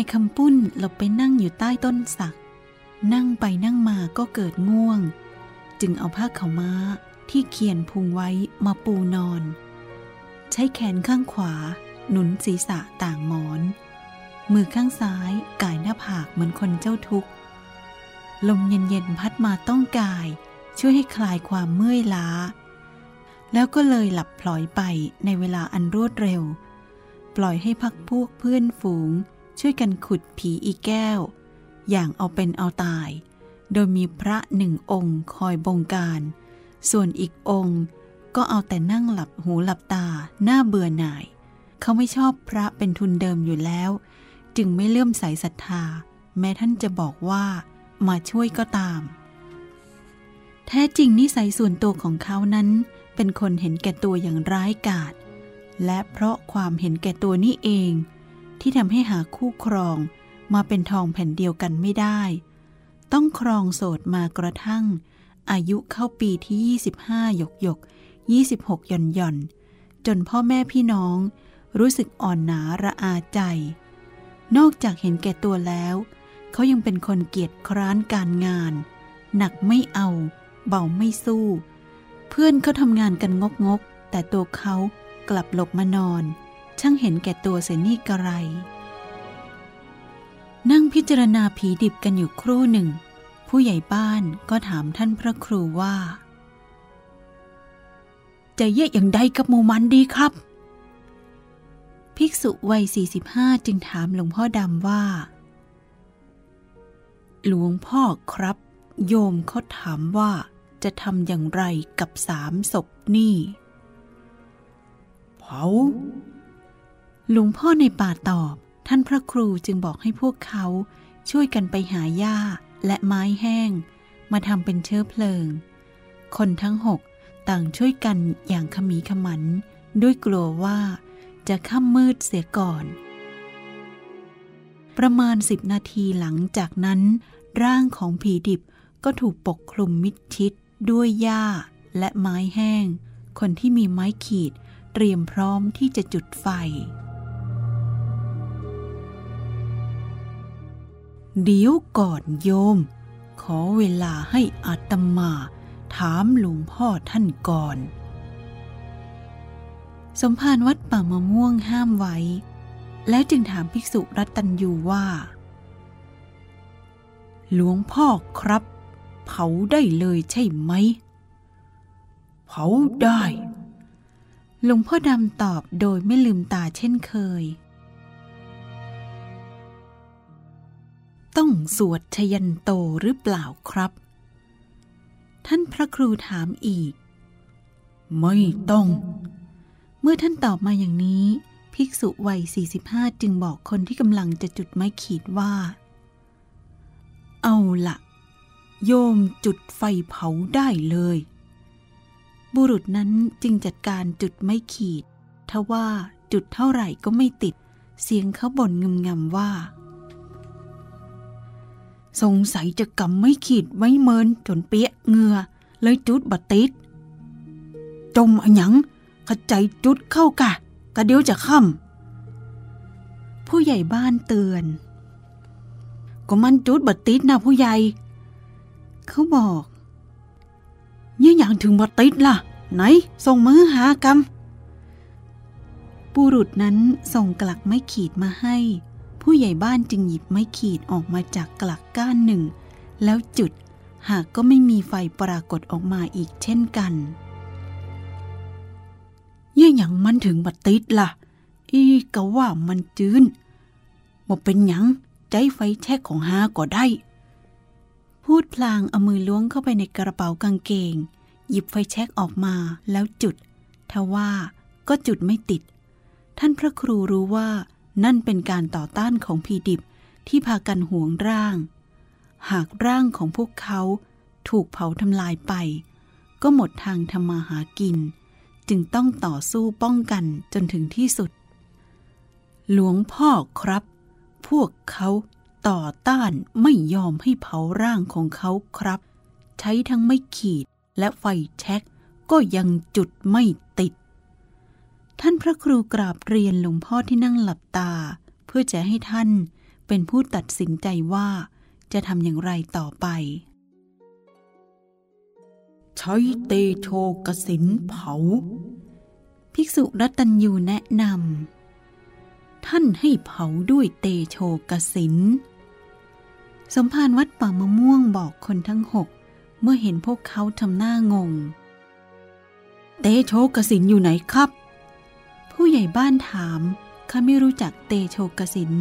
ายคำปุ้นหลบไปนั่งอยู่ใต้ต้นสัก นั่งไปนั่งมาก็เกิดง่วง จึงเอาผ้าขาวม้าที่เขียนพุงไว้มาปูนอน ใช้แขนข้างขวา หนุนศีรษะต่างหมอน มือข้างซ้ายกายหน้าผากเหมือนคนเจ้าทุกข์ ลมเย็นๆพัดมาต้องกาย ช่วยให้คลายความเมื่อยล้า แล้วก็เลยหลับพลอยไปในเวลาอันรวดเร็ว ปล่อยให้พักพวกเพื่อนฝูง ช่วยกันขุดผีอีแก้ว อย่างเอาเป็นเอาตาย โดยมีพระหนึ่งองค์คอยบงการ ส่วนอีกองค์ก็เอาแต่นั่งหลับหูหลับตาหน้าเบื่อหน่าย เขาไม่ชอบพระเป็นทุนเดิมอยู่แล้ว จึงไม่เลื่อมใสศรัทธา แม้ท่านจะบอกว่ามาช่วยก็ตาม แท้จริงนิสัยส่วนตัวของเขานั้น เป็นคนเห็นแก่ตัวอย่างร้ายกาจและเพราะความเห็นแก่ตัวนี้เอง ที่ทำให้หาคู่ครองมาเป็นทองแผ่นเดียวกันไม่ได้ ต้องครองโสดมากระทั่ง อายุเข้าปีที่ 25 หยกหยก26 หย่อนหย่อน จนพ่อแม่พี่น้อง รู้สึกอ่อนหนาระอาใจ นอกจากเห็นแก่ตัวแล้ว เขายังเป็นคนเกียจคร้านการงาน หนักไม่เอา เบาไม่สู้ เพื่อนเขาทำงานกันงกงกแต่ตัวเขากลับหลบมานอน ช่างเห็นแก่ตัวเสียนี่กระไร นั่งพิจารณาผีดิบกันอยู่ครู่หนึ่ง ผู้ใหญ่บ้านก็ถามท่านพระครูว่า จะเยะอย่างใดกับหมูมันดีครับ ภิกษุวัย 45 จึงถามหลวงพ่อดำว่า หลวงพ่อครับ โยมเขาถามว่าจะทำอย่างไรกับสามศพนี่เผา หลวงพ่อในป่าตอบ ท่านพระครูจึงบอกให้พวกเขาช่วยกันไปหาหญ้าและไม้แห้ง มาทำเป็นเชื้อเพลิง คนทั้งหกต่างช่วยกันอย่างขมีขมัน ด้วยกลัวว่าจะค่ำมืดเสียก่อน ประมาณสิบนาทีหลังจากนั้น ร่างของผีดิบก็ถูกปกคลุมมิดชิด ด้วยหญ้าและไม้แห้ง คนที่มีไม้ขีดเตรียมพร้อมที่จะจุดไฟ เดี๋ยวก่อนโยม ขอเวลาให้อาตมา ถามหลวงพ่อท่านก่อน สมภารวัดป่ามะม่วงห้ามไว้ แล้วจึงถามภิกษุรัตตัญยูว่า หลวงพ่อครับ เผาได้เลยใช่ไหม เผาได้ หลวงพ่อดำตอบโดยไม่ลืมตาเช่นเคย องสวดชยันโตหรือเปล่าครับ ท่านพระครูถามอีก ไม่ต้อง เมื่อท่านตอบมาอย่างนี้ ภิกษุวัย 45 จึงบอกคนที่กำลังจะจุดไม้ขีดว่า เอาละโยมจุดไฟเผาได้เลย บุรุษนั้นจึงจัดการจุดไม้ขีดทว่าจุดเท่าไหร่ก็ไม่ติด เสียงเขาบ่นงึมงำว่า สงสัยจะกำไม่ขีดไว้เมินจนเปียกเงือ เลยจุดบัติด จมอหยังขจใจจุดเข้ากะกะเดี๋ยวจะค่ำผู้ใหญ่บ้านเตือน ก็มันจุดบัติดนะผู้ใหญ่ เขาบอกเนี่อย่างถึงบัติดล่ะ ไหนส่งมือหากำบุรุษนั้นส่งกลักไม้ขีดมาให้ ผู้ใหญ่บ้านจึงหยิบไม้ขีดออกมาจากกลักก้านหนึ่ง แล้วจุดหากก็ไม่มีไฟปรากฏออกมาอีกเช่นกันเนี่ยอย่างมันถึงบัติดล่ะ อีกะว่ามันจืนบ่เป็นหยังใจไฟแช็กของฮาก็ได้ พูดพลางเอามือล้วงเข้าไปในกระเป๋ากางเกง หยิบไฟแช็กออกมาแล้วจุดทว่าก็จุดไม่ติด ท่านพระครูรู้ว่า นั่นเป็นการต่อต้านของผีดิบที่พากันหวงร่าง หากร่างของพวกเขาถูกเผาทำลายไป ก็หมดทางทำมาหากิน จึงต้องต่อสู้ป้องกันจนถึงที่สุด หลวงพ่อครับ พวกเขาต่อต้านไม่ยอมให้เผาร่างของเขาครับ ใช้ทั้งไม่ขีดและไฟแช็กก็ยังจุดไม่ติด ท่านพระครูกราบเรียนหลวงพ่อที่นั่งหลับตา เพื่อจะให้ท่านเป็นผู้ตัดสินใจว่าจะทำอย่างไรต่อไป ใช้เตโชกสินเผา ภิกษุรัตัญยูแนะนำท่านให้เผาด้วยเตโชกสินสมภารวัดป่ามะม่วงบอกคนทั้งหก เมื่อเห็นพวกเขาทำหน้างง เตโชกสินอยู่ไหนครับ ผู้ใหญ่บ้านถามข้าไม่รู้จักเตโชกสิน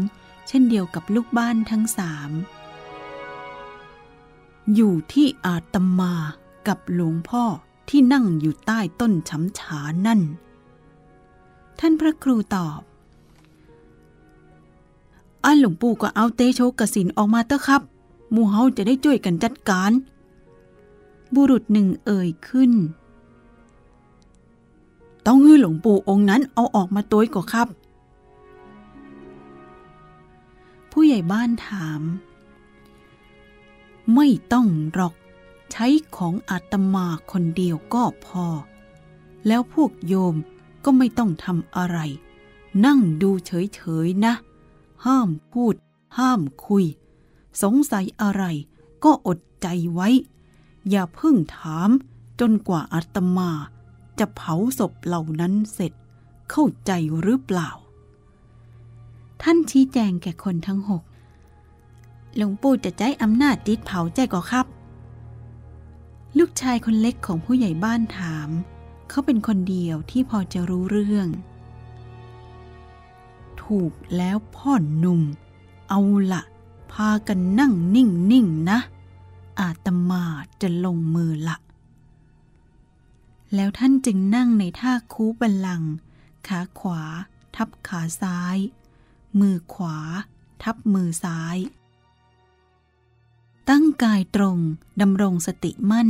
เช่นเดียวกับลูกบ้านทั้งสาม อยู่ที่อาตมากับหลวงพ่อที่นั่งอยู่ใต้ต้นช้ำฉานั่น ท่านพระครูตอบอันหลวงปู่ก็เอาเตโชกสินออกมาเถอะครับมูเฮาจะได้ช่วยกันจัดการ บุรุษหนึ่งเอ่ยขึ้น ต้องให้หลวงปู่องค์นั้นเอาออกมาตัวก่อครับ ผู้ใหญ่บ้านถาม ไม่ต้องหรอก ใช้ของอาตมาคนเดียวก็พอ แล้วพวกโยมก็ไม่ต้องทำอะไร นั่งดูเฉยๆนะ ห้ามพูด ห้ามคุย สงสัยอะไรก็อดใจไว้ อย่าเพิ่งถามจนกว่าอาตมา จะเผาศพเหล่านั้นเสร็จเข้าใจหรือเปล่า ท่านชี้แจงแก่คนทั้งหกหลวงปู่จะใจอำนาจจิตเผาใจก่อครับ ลูกชายคนเล็กของผู้ใหญ่บ้านถาม เขาเป็นคนเดียวที่พอจะรู้เรื่อง ถูกแล้วพ่อหนุ่ม เอาละพากันนั่งนิ่งๆนนะ อาตมาจะลงมือละ แล้วท่านจึงนั่งในท่าคูบันลัง ขาขวา ทับขาซ้าย มือขวา ทับมือซ้าย ตั้งกายตรงดำรงสติมั่น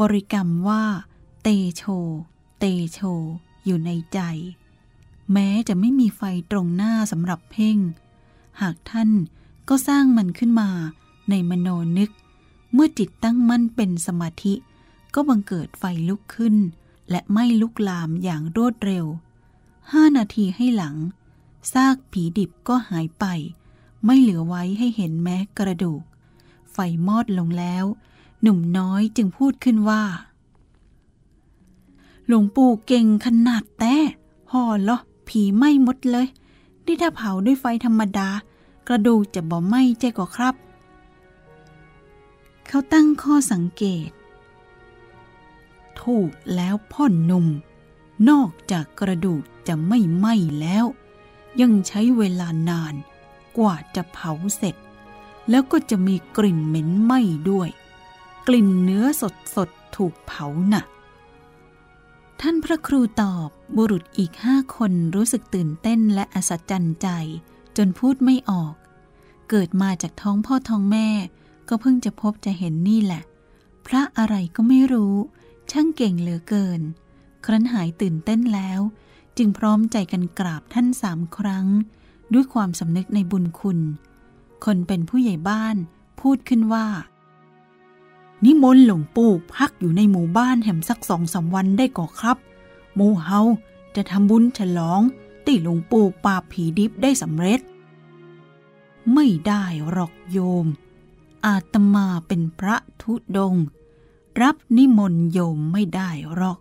บริกรรมว่า เตโช เตโช อยู่ในใจ แม้จะไม่มีไฟตรงหน้าสำหรับเพ่ง หากท่านก็สร้างมันขึ้นมาในมโนนึก เมื่อจิตตั้งมั่นเป็นสมาธิ ก็บังเกิดไฟลุกขึ้น และไม่ลุกลามอย่างรวดเร็ว ห้านาทีให้หลัง ซากผีดิบก็หายไป ไม่เหลือไว้ให้เห็นแม้กระดูก ไฟมอดลงแล้ว หนุ่มน้อยจึงพูดขึ้นว่า หลวงปู่เก่งขนาดแต่พอเหรอผีไม้หมดเลย นี่ถ้าเผาด้วยไฟธรรมดา กระดูกจะบ่ไหม้ใจก็ครับ เขาตั้งข้อสังเกต ถูกแล้วพ่อหนุ่มนอกจากกระดูกจะไม่ไหม้แล้ว ยังใช้เวลานานกว่าจะเผาเสร็จ แล้วก็จะมีกลิ่นเหม็นไหม้ด้วย กลิ่นเนื้อสดสดถูกเผานะ่ะ ท่านพระครูตอบบุรุษอีกห้าคนรู้สึกตื่นเต้นและอัศจรรย์ใจ จนพูดไม่ออก เกิดมาจากท้องพ่อท้องแม่ ก็เพิ่งจะพบจะเห็นนี่แหละ พระอะไรก็ไม่รู้ ช่างเก่งเหลือเกิน ครั้นหายตื่นเต้นแล้ว จึงพร้อมใจกันกราบท่านสามครั้ง ด้วยความสำนึกในบุญคุณ คนเป็นผู้ใหญ่บ้านพูดขึ้นว่า นิมนต์หลวงปู่พักอยู่ในหมู่บ้านแห่มสักสองสาวันได้ก่อครับหมู่เฮาจะทำบุญฉลองตีหลวงปู่ปราบผีดิบได้สำเร็จ ไม่ได้หรอกโยม อาตมาเป็นพระทุดง รับนิมนต์โยมไม่ได้หรอก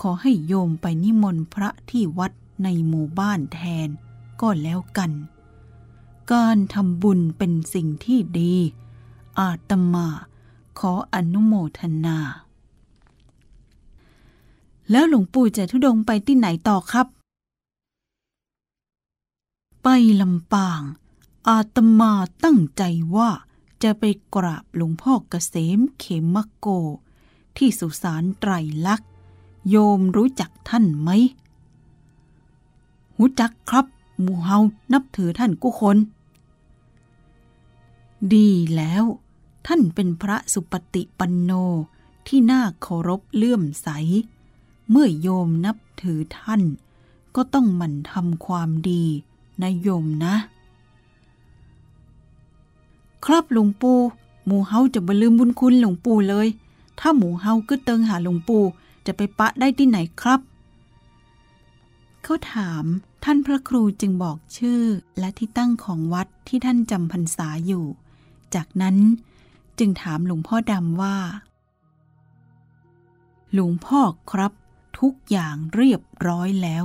ขอให้โยมไปนิมนต์พระที่วัดในหมู่บ้านแทนก็แล้วกัน การทำบุญเป็นสิ่งที่ดี อาตมาขออนุโมทนา แล้วหลวงปู่จะทุดงไปที่ไหนต่อครับ ไปลำปาง อาตมาตั้งใจว่า จะไปกราบหลวงพ่อเกษมเขมโก ที่สุสานไตรลักษณ์โยมรู้จักท่านไหมหูจักครับ หมู่เฮานับถือท่านกุคน ดีแล้ว ท่านเป็นพระสุปฏิปันโนที่น่าเคารพเลื่อมใส เมื่อโยมนับถือท่าน ก็ต้องหมั่นทำความดีนะโยมนะ ครับหลวงปู่หมูเฮาจะบลืมบุญคุณหลวงปู่เลย ถ้าหมูเฮาก็เติงหาหลวงปู่จะไปปะได้ที่ไหนครับ เขาถามท่านพระครูจึงบอกชื่อและที่ตั้งของวัดที่ท่านจำพรรษาอยู่ จากนั้นจึงถามหลวงพ่อดำว่า หลวงพ่อครับ ทุกอย่างเรียบร้อยแล้ว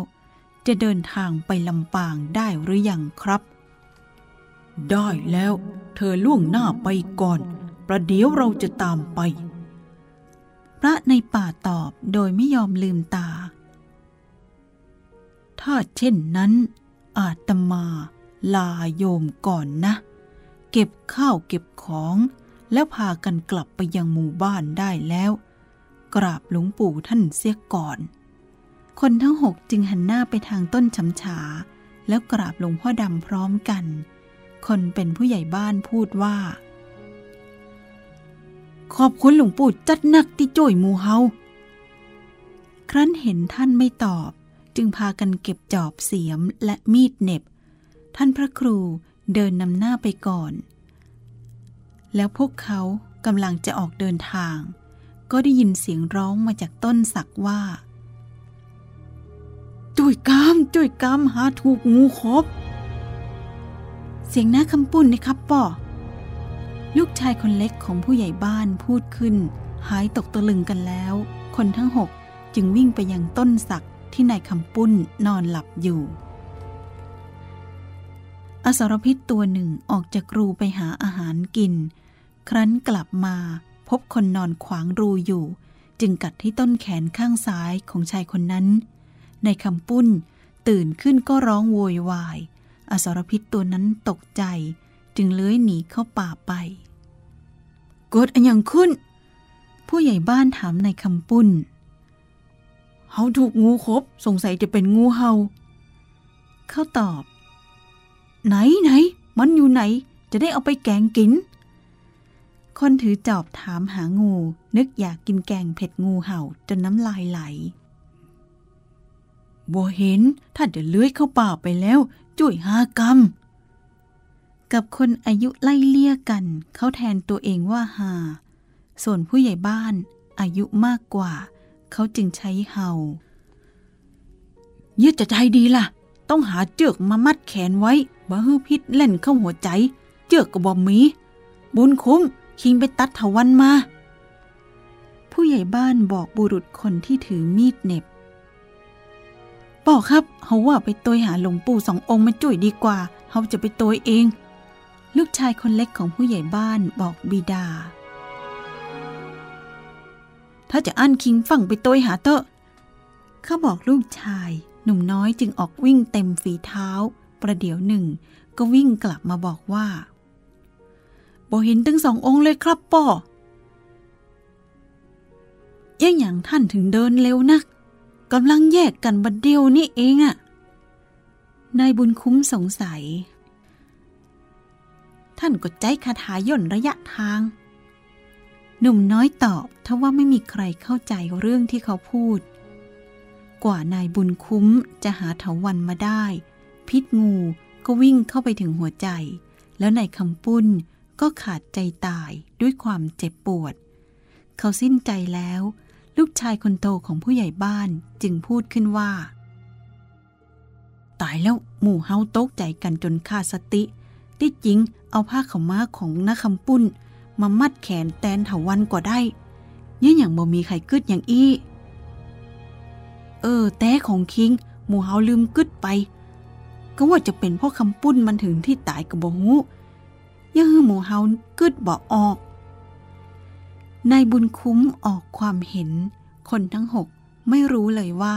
จะเดินทางไปลำปางได้หรือยังครับ ได้แล้ว เธอล่วงหน้าไปก่อน ประเดี๋ยวเราจะตามไป พระในป่าตอบโดยไม่ยอมลืมตา ถ้าเช่นนั้น อาตมาลาโยมก่อนนะ เก็บข้าวเก็บของ แล้วพากันกลับไปยังหมู่บ้านได้แล้ว กราบหลวงปู่ท่านเสียก่อน คนทั้งหกจึงหันหน้าไปทางต้นฉำฉา แล้วกราบหลวงพ่อดำพร้อมกัน คนเป็นผู้ใหญ่บ้านพูดว่า ขอบคุณหลวงปู่จัดนักที่จ่วยหมูเฮา ครั้นเห็นท่านไม่ตอบ จึงพากันเก็บจอบเสียมและมีดเน็บ ท่านพระครูเดินนำหน้าไปก่อน แล้วพวกเขากำลังจะออกเดินทาง ก็ได้ยินเสียงร้องมาจากต้นสักว่าจุยกามจุยกามหาถูกงูคบ เสียงหน้าคำปุ่นนะครับป่อลูกชายคนเล็กของผู้ใหญ่บ้านพูดขึ้น หายตกตะลึงกันแล้ว คนทั้งหกจึงวิ่งไปยังต้นสักที่นายคำปุ้นนอนหลับอยู่ อสรพิษตัวหนึ่งออกจากรูไปหาอาหารกิน ครั้นกลับมาพบคนนอนขวางรูอยู่ จึงกัดที่ต้นแขนข้างซ้ายของชายคนนั้น ในคำปุ้นตื่นขึ้นก็ร้องโวยวาย อสรพิษตัวนั้นตกใจ จึงเลื้อยหนีเข้าป่าไปกดอะไรขึ้น ผู้ใหญ่บ้านถามในคำปุ้นเฮาถูกงูคบสงสัยจะเป็นงูเฮาเขาตอบ ไหนไหน มันอยู่ไหน จะได้เอาไปแกงกิน คนถือจอบถามหางู นึกอยากกินแกงเผ็ดงูเห่าจนน้ำลายไหล บ่เห็นถ้าเดี๋ยวเลื้อยเข้าป่าไปแล้ว จุ้ยหากรรมกับคนอายุไล่เลี่ยกัน เขาแทนตัวเองว่าหา ส่วนผู้ใหญ่บ้านอายุมากกว่า เขาจึงใช้เห่ายึดจะใจดีล่ะ ต้องหาเจือกมามัดแขนไว้บ่ฮือพิษเล่นเข้าหัวใจ เจือกก็บ่มี บุญคุ้ม คิงไปตัดเถาวันมา ผู้ใหญ่บ้านบอกบุรุษคนที่ถือมีดเน็บ ป่อครับเฮาว่าไปตวยหาหลวงปู่สององค์มาจุ่ยดีกว่าเฮาจะไปตวยเอง ลูกชายคนเล็กของผู้ใหญ่บ้านบอกบิดา ถ้าจะอั้นคิงฝั่งไปตวยหาเตอะเขาบอกลูกชายหนุ่มน้อยจึงออกวิ่งเต็มฝีเท้า ประเดี๋ยวหนึ่ง ก็วิ่งกลับมาบอกว่าบ่เห็นทั้งสององค์เลยครับป่อยังอย่างท่านถึงเดินเร็วนัก กำลังแยกกันบัดเดียวนี่เองอะนายบุญคุ้มสงสัย ท่านก็ใจคาถาย่นระยะทาง หนุ่มน้อยตอบทว่าไม่มีใครเข้าใจเรื่องที่เขาพูด กว่านายบุญคุ้มจะหาเถาวันมาได้ พิษงูก็วิ่งเข้าไปถึงหัวใจ แล้วนายคำปุ้นก็ขาดใจตายด้วยความเจ็บปวด เขาสิ้นใจแล้ว ลูกชายคนโตของผู้ใหญ่บ้านจึงพูดขึ้นว่า ตายแล้วหมู่เฮาตกใจกันจนขาดสติ ที่จริงเอาผ้าขาวม้าของนาคำปุ้น มามัดแขนแตนเถาวันกว่าได้ยังอย่างบ่มีใครกึดอย่างอี้ เออ แต่ของคิง หมู่เฮาลืมกึดไป ก็ว่าจะเป็นเพราะคำปุ้นมันถึงที่ตายกับบ่ฮู้ยังหมู่เฮากึดบ่ออก นายบุญคุ้มออกความเห็น คนทั้งหกไม่รู้เลยว่า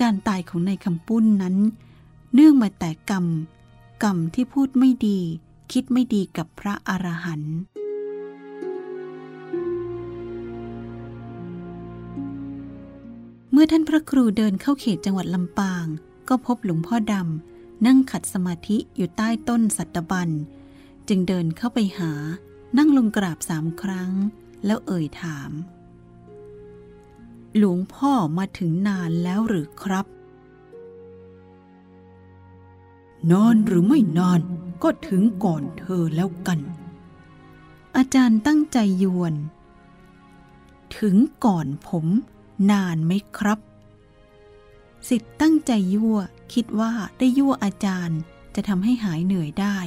การตายของนายคำปุ้นนั้น เนื่องมาแต่กรรม กรรมที่พูดไม่ดี คิดไม่ดีกับพระอรหันต์เมื่อท่านพระครูเดินเข้าเขตจังหวัดลำปาง ก็พบหลวงพ่อดำนั่งขัดสมาธิอยู่ใต้ต้นสัตบัน จึงเดินเข้าไปหานั่งลงกราบสามครั้ง แล้วเอ่ยถาม หลวงพ่อมาถึงนานแล้วหรือครับ นอนหรือไม่นอนก็ถึงก่อนเธอแล้วกัน อาจารย์ตั้งใจยวน ถึงก่อนผมนานไหมครับ สิทธิ์ตั้งใจยั่วคิดว่าได้ยั่วอาจารย์จะทำให้หายเหนื่อยได้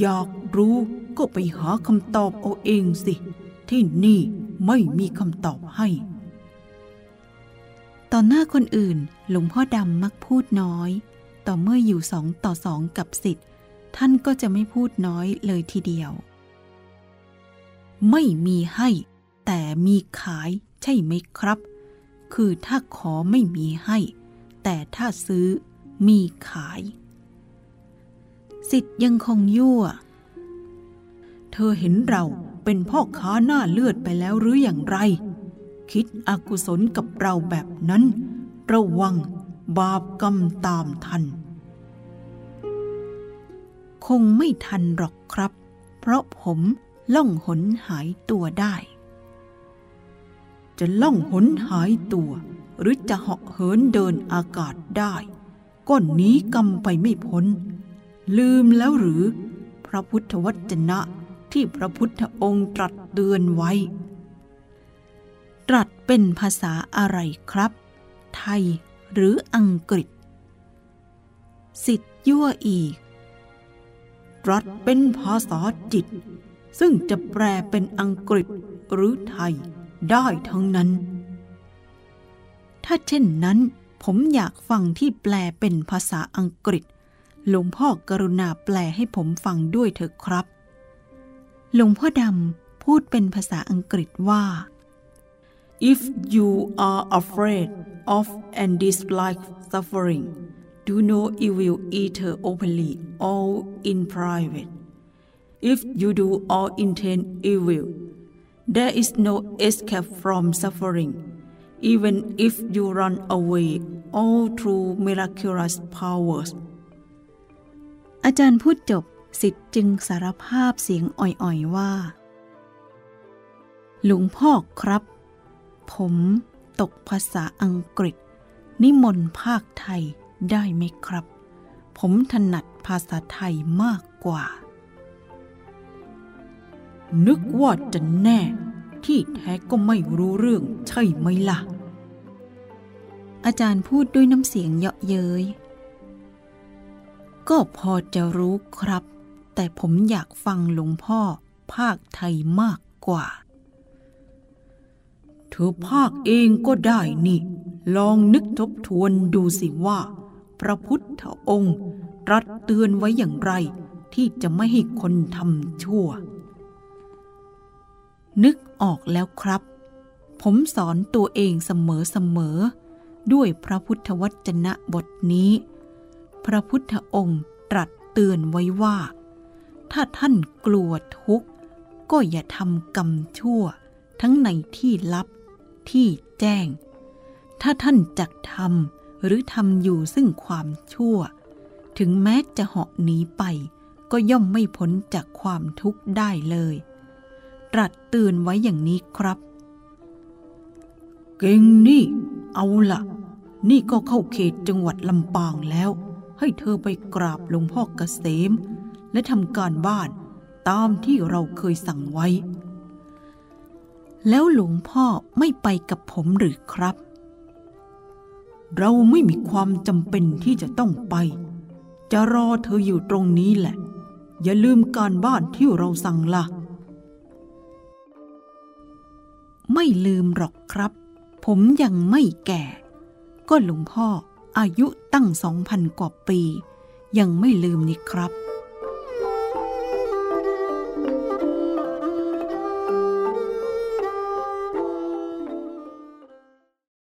อยากรู้ก็ไปหาคำตอบเอาเองสิ ที่นี่ไม่มีคำตอบให้ตอนหน้าคนอื่นหลวงพ่อดำมักพูดน้อย ต่อเมื่ออยู่สองต่อสองกับสิทธิ์ท่านก็จะไม่พูดน้อยเลยทีเดียว ไม่มีให้ แต่มีขายใช่ไหมครับ คือถ้าขอไม่มีให้ แต่ถ้าซื้อมีขาย สิทธิ์ยังคงยั่ว เธอเห็นเราเป็นพ่อค้าหน้าเลือดไปแล้วหรืออย่างไร คิดอกุศลกับเราแบบนั้น ระวังบาปกรรมตามทัน คงไม่ทันหรอกครับ เพราะผมล่องหนหายตัวได้ จะล่องหนหายตัว หรือจะเหาะเหินเดินอากาศได้ก็หนีกรรมไปไม่พ้น ลืมแล้วหรือ พระพุทธวจนะที่พระพุทธองค์ตรัสเตือนไว้ ตรัสเป็นภาษาอะไรครับ ไทยหรืออังกฤษ สิทธิ์ยั่วอีก ตรัสเป็นภาษาจิต ซึ่งจะแปลเป็นอังกฤษหรือไทยได้ทั้งนั้น ถ้าเช่นนั้นผมอยากฟังที่แปลเป็นภาษาอังกฤษ หลวงพ่อกรุณาแปลให้ผมฟังด้วยเถอะครับ หลวงพ่อดำพูดเป็นภาษาอังกฤษว่า If you are afraid of and dislike suffering do no evil either openly or in private if you do or intend evil there is no escape from suffering even if you run away all through miraculous powers อาจารย์พูดจบสิทธิ์จึงสารภาพเสียงอ่อยๆว่า หลวงพ่อครับ ผมตกภาษาอังกฤษ นิมนต์ภาคไทยได้ไหมครับ ผมถนัดภาษาไทยมากกว่า นึกว่าจะแน่ ที่แท้ก็ไม่รู้เรื่องใช่ไหมล่ะ อาจารย์พูดด้วยน้ำเสียงเยาะเย้ย ก็พอจะรู้ครับ แต่ผมอยากฟังหลวงพ่อภาคไทยมากกว่าเธอภาคเองก็ได้นี่ ลองนึกทบทวนดูสิว่า พระพุทธองค์ตรัสเตือนไว้อย่างไร ที่จะไม่ให้คนทำชั่ว นึกออกแล้วครับ ผมสอนตัวเองเสมอๆด้วยพระพุทธวจนะบทนี้ พระพุทธองค์ตรัสเตือนไว้ว่า ถ้าท่านกลัวทุกข์ ก็อย่าทำกรรมชั่ว ทั้งในที่ลับที่แจ้ง ถ้าท่านจักทำหรือทำอยู่ซึ่งความชั่ว ถึงแม้จะเหาะหนีไป ก็ย่อมไม่พ้นจากความทุกข์ได้เลย ตรัสเตือนไว้อย่างนี้ครับ เก่งนี่ เอาละนี่ก็เข้าเขตจังหวัดลำปางแล้ว ให้เธอไปกราบหลวงพ่อเกษม และทำการบ้านตามที่เราเคยสั่งไว้ แล้วหลวงพ่อไม่ไปกับผมหรือครับ เราไม่มีความจำเป็นที่จะต้องไป จะรอเธออยู่ตรงนี้แหละ อย่าลืมการบ้านที่เราสั่งละ่ะ ไม่ลืมหรอกครับ ผมยังไม่แก่ ก็หลวงพ่อ อายุตั้งสองพันกว่าปี ยังไม่ลืมนี่ครับ